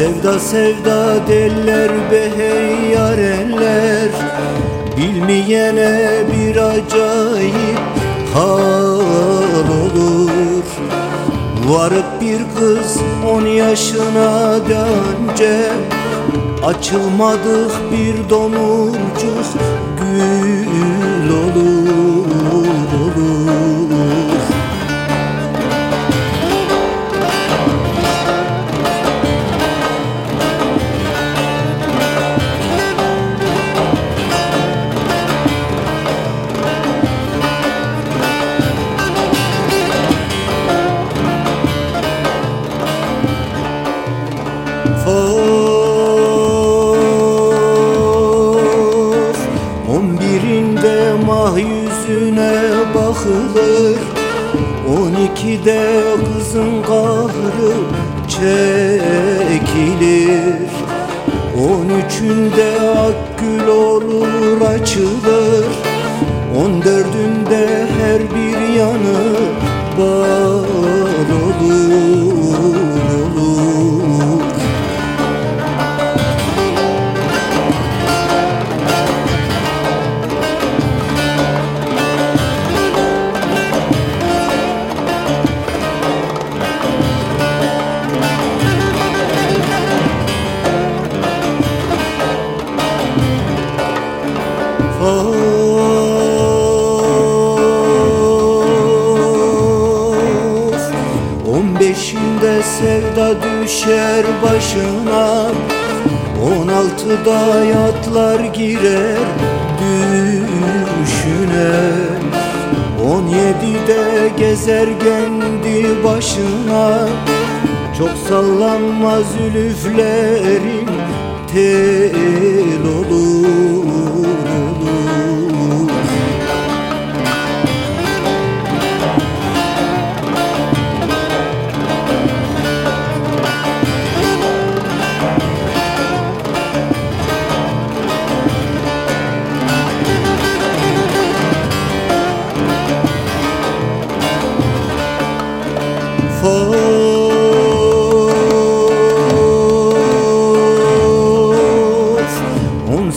Sevda sevda deller be hey yarenler. Bilmeyene bir acayip hal olur. Varıp bir kız on yaşına dönce Açılmadık bir domurcuk bakılır On ikide kızın kahrı çekilir. On üçünde akgül olur açılır. On dördünde her bir yanı On beşinde sevda düşer başına. On altıda yatlar girer düşüne. On yedide gezer kendi başına. Çok sallanma zülüflerin tel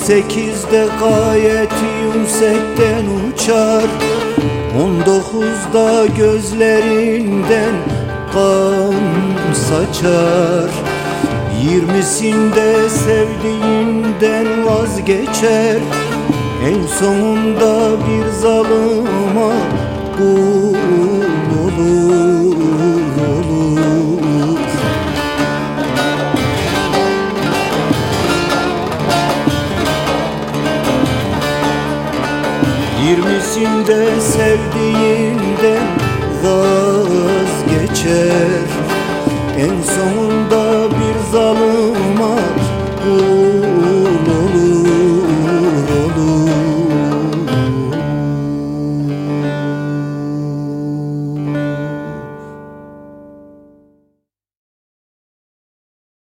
sekizde gayet yüksekten uçar. On dokuzda gözlerinden kan saçar. Yirmisinde sevdiğinden vazgeçer. En sonunda bir zalıma kul Yirmisinde sevdiğinden vazgeçer. En sonunda